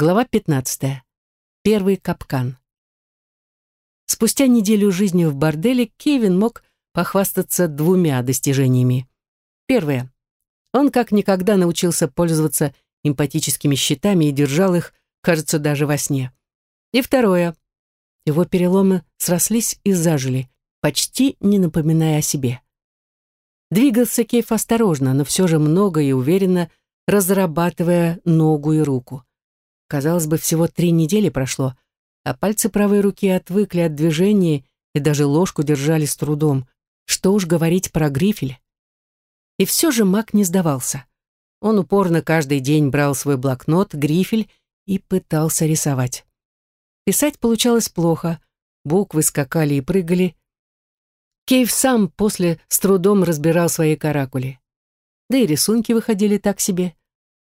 Глава 15. Первый капкан. Спустя неделю жизни в борделе Кевин мог похвастаться двумя достижениями. Первое. Он как никогда научился пользоваться эмпатическими щитами и держал их, кажется, даже во сне. И второе. Его переломы срослись и зажили, почти не напоминая о себе. Двигался Кейф осторожно, но все же много и уверенно, разрабатывая ногу и руку. Казалось бы, всего три недели прошло, а пальцы правой руки отвыкли от движения и даже ложку держали с трудом. Что уж говорить про грифель. И все же маг не сдавался. Он упорно каждый день брал свой блокнот, грифель и пытался рисовать. Писать получалось плохо, буквы скакали и прыгали. Кейв сам после с трудом разбирал свои каракули. Да и рисунки выходили так себе.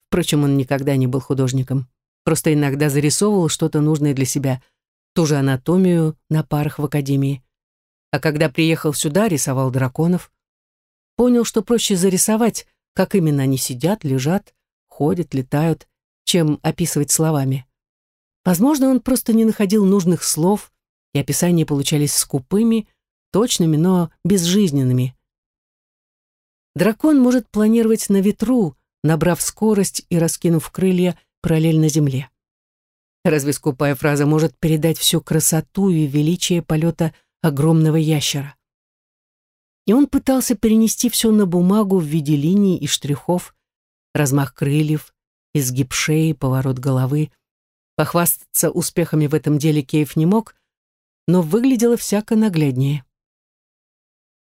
Впрочем, он никогда не был художником просто иногда зарисовывал что-то нужное для себя, ту же анатомию на парах в академии. А когда приехал сюда, рисовал драконов. Понял, что проще зарисовать, как именно они сидят, лежат, ходят, летают, чем описывать словами. Возможно, он просто не находил нужных слов, и описания получались скупыми, точными, но безжизненными. Дракон может планировать на ветру, набрав скорость и раскинув крылья параллельно земле. Разве скупая фраза может передать всю красоту и величие полета огромного ящера? И он пытался перенести все на бумагу в виде линий и штрихов, размах крыльев, изгиб шеи, поворот головы. Похвастаться успехами в этом деле Кейв не мог, но выглядело всяко нагляднее.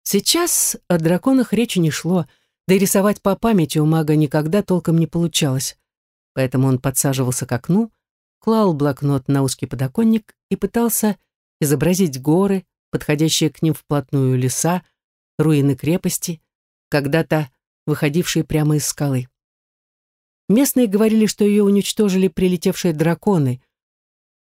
Сейчас о драконах речи не шло, да и рисовать по памяти у мага никогда толком не получалось поэтому он подсаживался к окну, клал блокнот на узкий подоконник и пытался изобразить горы, подходящие к ним вплотную леса, руины крепости, когда-то выходившие прямо из скалы. Местные говорили, что ее уничтожили прилетевшие драконы.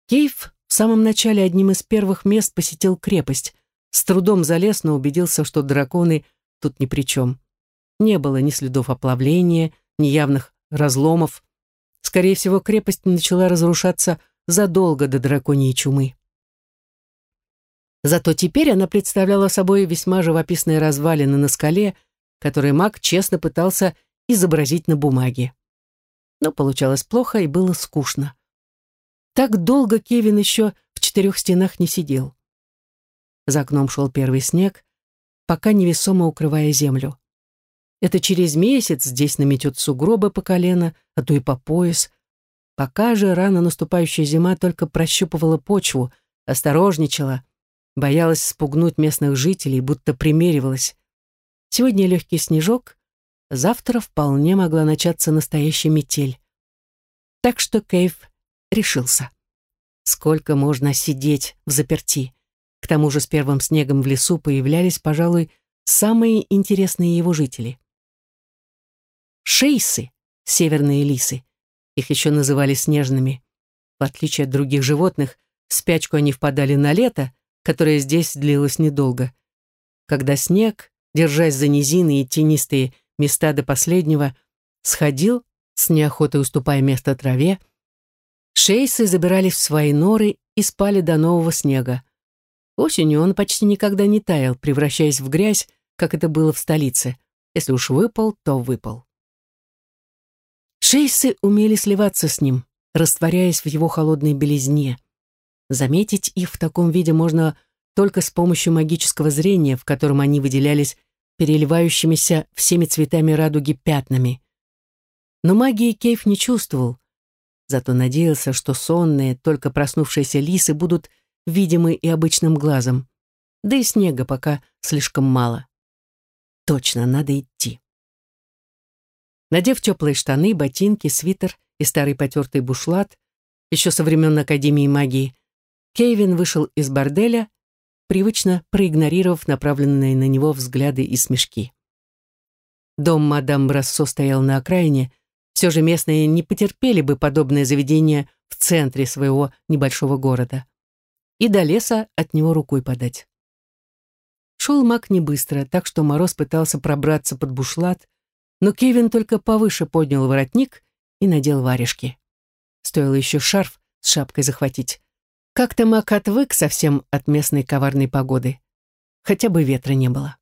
Кейв в самом начале одним из первых мест посетил крепость, с трудом залез, но убедился, что драконы тут ни при чем. Не было ни следов оплавления, ни явных разломов, Скорее всего, крепость начала разрушаться задолго до драконьей чумы. Зато теперь она представляла собой весьма живописные развалины на скале, которые маг честно пытался изобразить на бумаге. Но получалось плохо и было скучно. Так долго Кевин еще в четырех стенах не сидел. За окном шел первый снег, пока невесомо укрывая землю. Это через месяц здесь наметет сугробы по колено, а то и по пояс. Пока же рано наступающая зима только прощупывала почву, осторожничала, боялась спугнуть местных жителей, будто примеривалась. Сегодня легкий снежок, завтра вполне могла начаться настоящая метель. Так что Кейв решился. Сколько можно сидеть в заперти? К тому же с первым снегом в лесу появлялись, пожалуй, самые интересные его жители шейсы, северные лисы. Их еще называли снежными. В отличие от других животных, в спячку они впадали на лето, которое здесь длилось недолго. Когда снег, держась за низины и тенистые места до последнего, сходил, с неохотой уступая место траве, шейсы забирались в свои норы и спали до нового снега. Осенью он почти никогда не таял, превращаясь в грязь, как это было в столице. Если уж выпал, то выпал. Шейсы умели сливаться с ним, растворяясь в его холодной белизне. Заметить их в таком виде можно только с помощью магического зрения, в котором они выделялись переливающимися всеми цветами радуги пятнами. Но магии Кейф не чувствовал, зато надеялся, что сонные, только проснувшиеся лисы будут видимы и обычным глазом. Да и снега пока слишком мало. Точно, надо идти. Надев теплые штаны, ботинки, свитер и старый потертый бушлат, еще со времен Академии магии, Кейвин вышел из борделя, привычно проигнорировав направленные на него взгляды и смешки. Дом мадам Брассо стоял на окраине, все же местные не потерпели бы подобное заведение в центре своего небольшого города. И до леса от него рукой подать. Шел маг не быстро, так что Мороз пытался пробраться под бушлат, но Кевин только повыше поднял воротник и надел варежки. Стоило еще шарф с шапкой захватить. Как-то Мак отвык совсем от местной коварной погоды. Хотя бы ветра не было.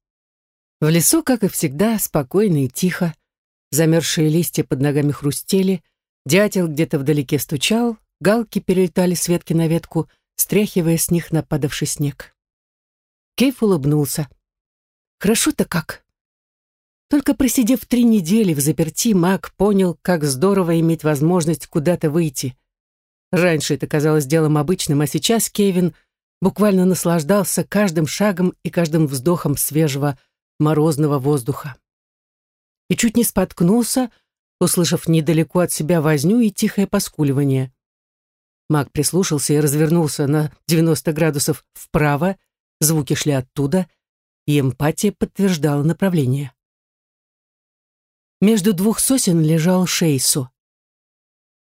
В лесу, как и всегда, спокойно и тихо. Замерзшие листья под ногами хрустели, дятел где-то вдалеке стучал, галки перелетали с ветки на ветку, стряхивая с них нападавший снег. Кейф улыбнулся. Хорошо-то как. Только просидев три недели в заперти, Мак понял, как здорово иметь возможность куда-то выйти. Раньше это казалось делом обычным, а сейчас Кевин буквально наслаждался каждым шагом и каждым вздохом свежего морозного воздуха. И чуть не споткнулся, услышав недалеко от себя возню и тихое поскуливание. Маг прислушался и развернулся на 90 градусов вправо, звуки шли оттуда, и эмпатия подтверждала направление. Между двух сосен лежал Шейсу.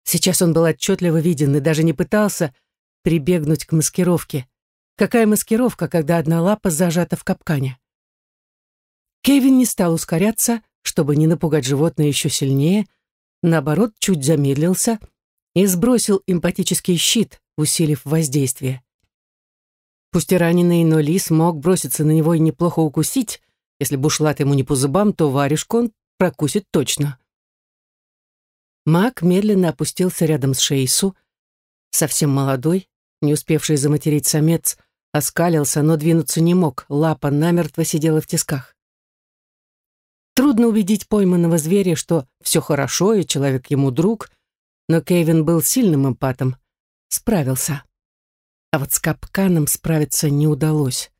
Сейчас он был отчетливо виден и даже не пытался прибегнуть к маскировке. Какая маскировка, когда одна лапа зажата в капкане? Кевин не стал ускоряться, чтобы не напугать животное еще сильнее, наоборот, чуть замедлился и сбросил эмпатический щит, усилив воздействие. Пусть и раненый, но лис мог броситься на него и неплохо укусить. Если бушлат ему не по зубам, то варежку он прокусит точно. Маг медленно опустился рядом с Шейсу. Совсем молодой, не успевший заматерить самец, оскалился, но двинуться не мог, лапа намертво сидела в тисках. Трудно убедить пойманного зверя, что все хорошо, и человек ему друг, но Кевин был сильным эмпатом. Справился. А вот с капканом справиться не удалось.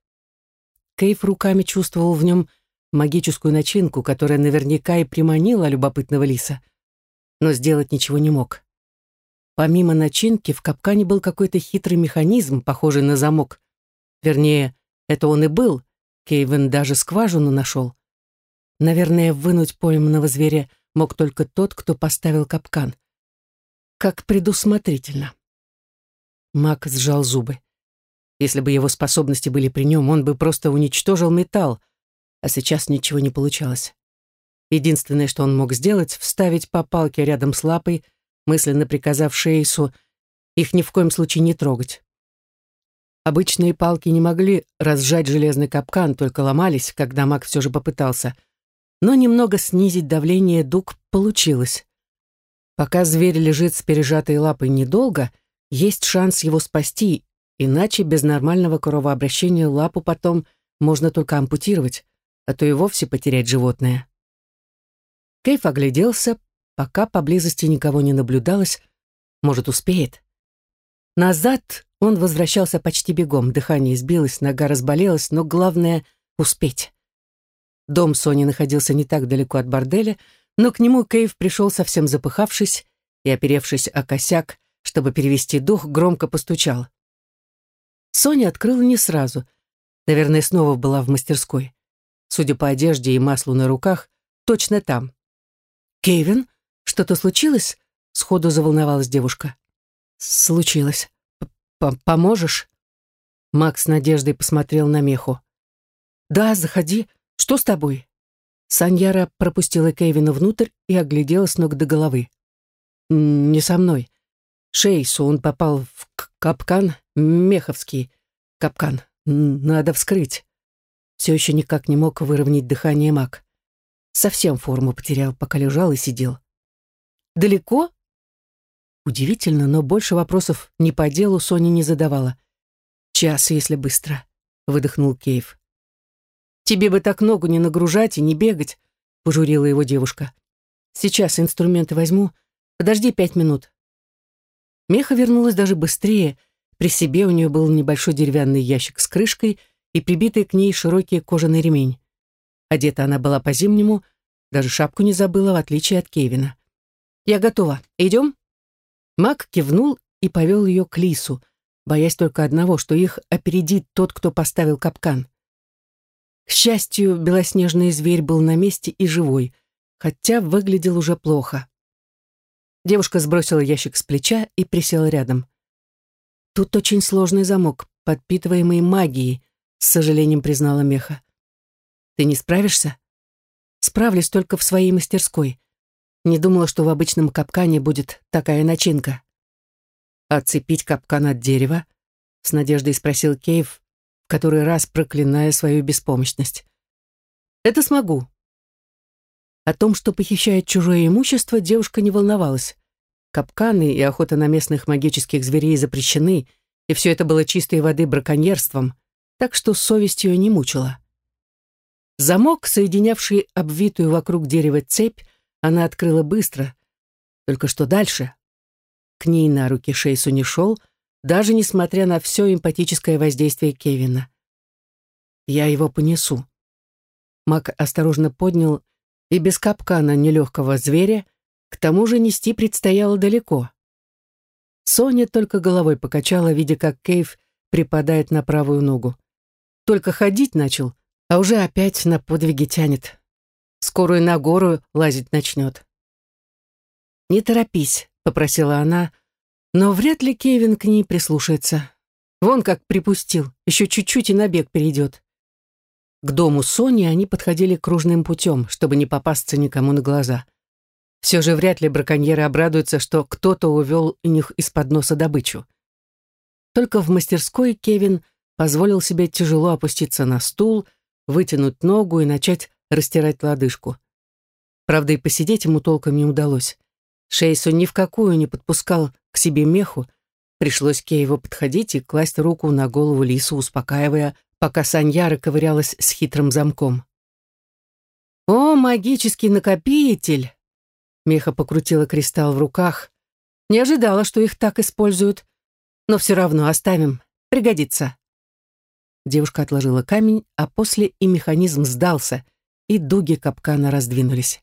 Кейв руками чувствовал в нем магическую начинку, которая наверняка и приманила любопытного лиса — но сделать ничего не мог. Помимо начинки, в капкане был какой-то хитрый механизм, похожий на замок. Вернее, это он и был. Кейвен даже скважину нашел. Наверное, вынуть пойманного зверя мог только тот, кто поставил капкан. Как предусмотрительно. Мак сжал зубы. Если бы его способности были при нем, он бы просто уничтожил металл, а сейчас ничего не получалось. Единственное, что он мог сделать, вставить по палке рядом с лапой, мысленно приказав Шейсу их ни в коем случае не трогать. Обычные палки не могли разжать железный капкан, только ломались, когда маг все же попытался. Но немного снизить давление дуг получилось. Пока зверь лежит с пережатой лапой недолго, есть шанс его спасти, иначе без нормального кровообращения лапу потом можно только ампутировать, а то и вовсе потерять животное. Кейф огляделся, пока поблизости никого не наблюдалось. Может, успеет. Назад он возвращался почти бегом. Дыхание сбилось, нога разболелась, но главное — успеть. Дом Сони находился не так далеко от борделя, но к нему Кейв пришел совсем запыхавшись и, оперевшись о косяк, чтобы перевести дух, громко постучал. Соня открыла не сразу. Наверное, снова была в мастерской. Судя по одежде и маслу на руках, точно там. «Кевин, что-то случилось?» — сходу заволновалась девушка. «Случилось. П Поможешь?» Макс с надеждой посмотрел на Меху. «Да, заходи. Что с тобой?» Саньяра пропустила Кевина внутрь и оглядела с ног до головы. «Не со мной. Шейсу он попал в капкан, меховский капкан. Надо вскрыть». Все еще никак не мог выровнять дыхание Мак. Совсем форму потерял, пока лежал и сидел. «Далеко?» Удивительно, но больше вопросов не по делу Соня не задавала. «Час, если быстро», — выдохнул Кейв. «Тебе бы так ногу не нагружать и не бегать», — пожурила его девушка. «Сейчас инструменты возьму. Подожди пять минут». Меха вернулась даже быстрее. При себе у нее был небольшой деревянный ящик с крышкой и прибитый к ней широкий кожаный ремень. Одета она была по-зимнему, даже шапку не забыла, в отличие от Кевина. «Я готова. Идем?» Мак кивнул и повел ее к Лису, боясь только одного, что их опередит тот, кто поставил капкан. К счастью, белоснежный зверь был на месте и живой, хотя выглядел уже плохо. Девушка сбросила ящик с плеча и присела рядом. «Тут очень сложный замок, подпитываемый магией», с сожалением признала Меха. Ты не справишься? Справлюсь только в своей мастерской. Не думала, что в обычном капкане будет такая начинка. «Отцепить капкан от дерева?» — с надеждой спросил Кейв, в который раз проклиная свою беспомощность. «Это смогу». О том, что похищает чужое имущество, девушка не волновалась. Капканы и охота на местных магических зверей запрещены, и все это было чистой воды браконьерством, так что совесть ее не мучила. Замок, соединявший обвитую вокруг дерева цепь, она открыла быстро. Только что дальше? К ней на руки Шейсу не шел, даже несмотря на все эмпатическое воздействие Кевина. «Я его понесу». Мак осторожно поднял и без капкана нелегкого зверя, к тому же нести предстояло далеко. Соня только головой покачала, видя, как Кейв припадает на правую ногу. Только ходить начал, а уже опять на подвиги тянет. Скоро и на гору лазить начнет. «Не торопись», — попросила она, но вряд ли Кевин к ней прислушается. Вон как припустил, еще чуть-чуть и на бег перейдет. К дому Сони они подходили кружным путем, чтобы не попасться никому на глаза. Все же вряд ли браконьеры обрадуются, что кто-то увел у них из-под носа добычу. Только в мастерской Кевин позволил себе тяжело опуститься на стул, вытянуть ногу и начать растирать лодыжку. Правда, и посидеть ему толком не удалось. Шейсу ни в какую не подпускал к себе меху. Пришлось Кейву подходить и класть руку на голову лису, успокаивая, пока Саньяра ковырялась с хитрым замком. «О, магический накопитель!» Меха покрутила кристалл в руках. «Не ожидала, что их так используют. Но все равно оставим. Пригодится». Девушка отложила камень, а после и механизм сдался, и дуги капкана раздвинулись.